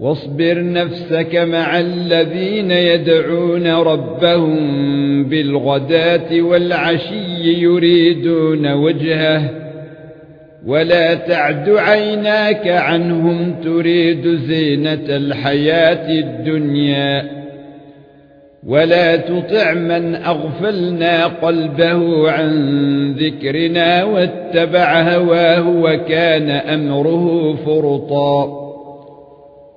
واصبر نفسك مع الذين يدعون ربهم بالغداة والعشي يريدون وجهه. ولا تعد عيناك عنهم تريد زينة الحياة الدنيا. ولا تطع من أغفلنا قلبه عن ذكرنا واتبع هواه وكان أمره فرطا.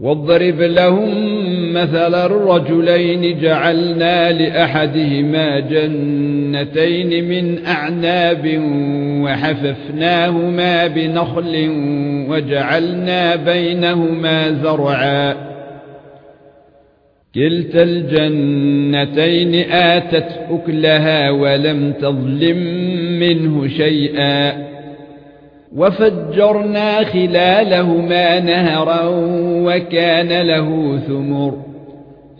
واضرب لهم مثل الرجلين جعلنا لأحدهما جنتين من أعناب وحففناهما بنخل وجعلنا بينهما زرعا. كلتا الجنتين آتت أكلها ولم تظلم منه شيئا. وفجرنا خلالهما نهرا وكان له ثمر.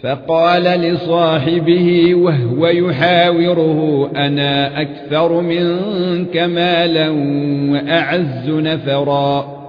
فقال لصاحبه وهو يحاوره أنا أكثر منك مالا وأعز نفرا.